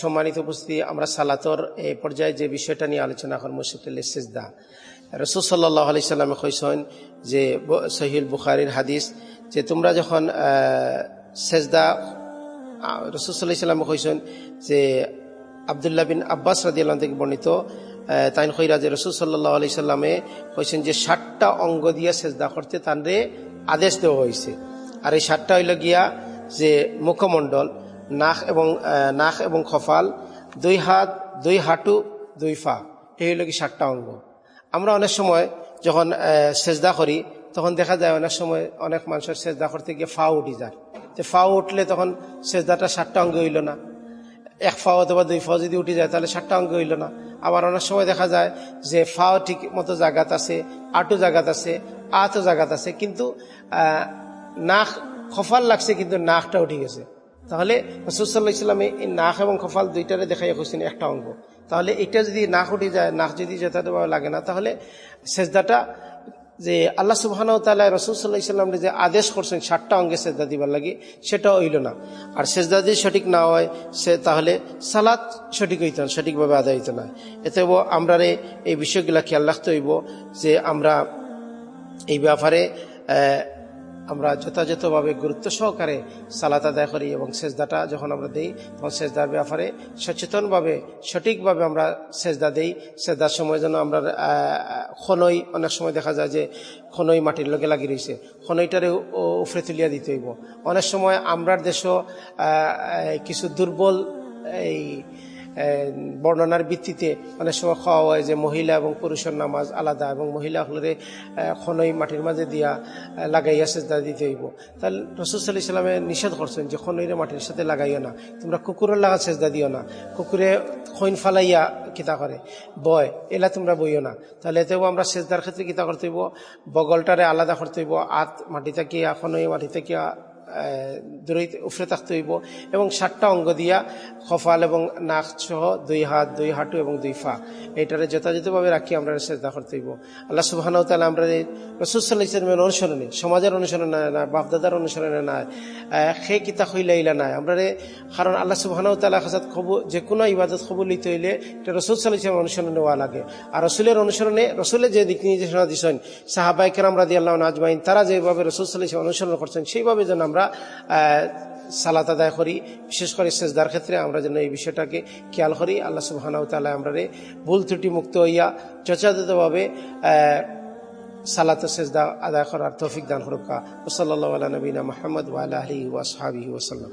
সম্মানিত উপস্থিতি, আমরা সালাতর এই পর্যায়ে যে বিষয়টা নিয়ে আলোচনা করব সেটা সেজদা। রসুল সাল্লাহ আলি সাল্লামে কইসেন যে সহিল বুখারির হাদিস, যে তোমরা যখন সেজদা রসুল সাল্লাহ সাল্লামে যে, আবদুল্লাহ বিন আব্বাস রাজি আল্লাহ থেকে বর্ণিত তাইন খৈরা যে রসুল সাল্লাহ আলি সাল্লামে কইসেন যে ষাটটা অঙ্গ দিয়া সেজদা করতে তানরে আদেশ দেওয়া হয়েছে। আর এই ষাটটা হইল গিয়া যে মুখমণ্ডল নাক এবং নাক এবং খফাল, দুই হাত, দুই হাঁটু, দুই ফা এই হইল কি সাতটা অঙ্গ। আমরা অনেক সময় যখন সেজদা করি, তখন দেখা যায় অনেক সময় অনেক মানুষের সেজদা করতে গিয়ে ফা উঠি যায়। যে ফা উঠলে তখন সেজদাটা সাতটা অঙ্গ হইল না। এক ফাও অথবা দুই ফাও যদি উঠে যায়, তাহলে সাতটা অঙ্গ হইল না। আবার অনেক সময় দেখা যায় যে ফাও ঠিক মতো জায়গাত আছে আটু জায়গাত আছে আতো জায়গাত আছে, কিন্তু নাক খফাল লাগছে, কিন্তু নাকটা উঠে গেছে। তাহলে রসুল্লাহ ইসলামে এই নাক এবং খফাল দুইটারে দেখাই খুঁজছেন একটা অঙ্গ। তাহলে এটা যদি নাক উঠে যায়, নাক যদি যথাযথভাবে লাগে না, তাহলে সেজদাটা যে আল্লাহ সুবাহানাও তালা রসুল্লাহ যে আদেশ করছেন ষাটটা অঙ্গে সেজদা দিবার লাগে, সেটা হইল না। আর সেজদা যদি সঠিক না হয়, সে তাহলে সালাদ সঠিক হইত না, সঠিকভাবে আদায় হইত না। এতে আমরা এই বিষয়গুলা খেয়াল রাখতে হইব যে আমরা এই ব্যাপারে আমরা যথাযথভাবে গুরুত্ব সহকারে সালাত আদায় করি এবং সেজদাটা যখন আমরা দিই, তখন সেজদার ব্যাপারে সচেতনভাবে, সঠিকভাবে আমরা সেজদা দিই। সেজদার সময় যেন আমরা খনই, অনেক সময় দেখা যায় যে খনই মাটির লগে লাগিয়ে রয়েছে। খনইটারে উফরে তুলিয়া দিতে হইব। অনেক সময় আমরার দেশও কিছু দুর্বল, এই বর্ণনার ভিত্তিতে অনেক সময় খাওয়া হয় যে মহিলা এবং পুরুষের নামাজ আলাদা এবং মহিলা হলে খনই মাটির মাঝে দিয়া লাগাইয়া সেজদা দিতে হইব। তাহলে রসুল ইসলামে নিষেধ করছেন যে খনইরে মাটির সাথে লাগাইও না। তোমরা কুকুরের লাগা সেজদা দিও না। কুকুরে খৈন ফালাইয়া কিতা করে? বয়, এলা তোমরা বইও না। তাহলে এতেও আমরা সেজদার ক্ষেত্রে কিতা করতে হইব? বগলটারে আলাদা করতে হইব, আত মাটি থাকিয়া খনই মাটি থাকিয়া দূরে উফরে থাকতে হইব এবং সাতটা অঙ্গ দিয়া খফাল এবং নাক সহ দুই হাত, দুই হাঁটু এবং দুই ফা এইটারে যথাযথভাবে রাখি আমরা চেষ্টা করতে হইব। আল্লাহ সুবাহান তালা আমরা রসুসাল্লাহ ইসলামের অনুসরণে, সমাজের অনুসরণে না, বাপদাদার অনুসরণে না সে কিতা হইলাইলা নাই আমরা কারণ আল্লাহ সুবাহান তালা খাসাত খবর যে কোনো ইবাদত খবর লিতে হইলে এটা রসুল সাল্লাহ ইসলামের অনুসরণে হওয়া লাগে। আর রসুলের অনুসরণে, রসুলের যে দিক নির্দেশনা দিচ্ছেন সাহাবাই কেরাম রাদি আল্লাহ আজমাইন, তারা যেভাবে রসুল সাল্লাহ ইসলাম অনুসরণ করছেন, সেইভাবে যেন আমরা সালাত আদায় করি। বিশেষ করে সেজদার ক্ষেত্রে আমরা যেন এই বিষয়টাকে খেয়াল করি। আল্লাহ সুবাহানাউ আমরা রে ভুল ত্রুটি মুক্ত হইয়া যথাযথভাবে সালাত সেজদা আদায় করার তৌফিক দান হরকা ওসল্লা নবীনা মোহাম্মদ ওয়াল আলী ওয়াসাবি ওসাল্লাম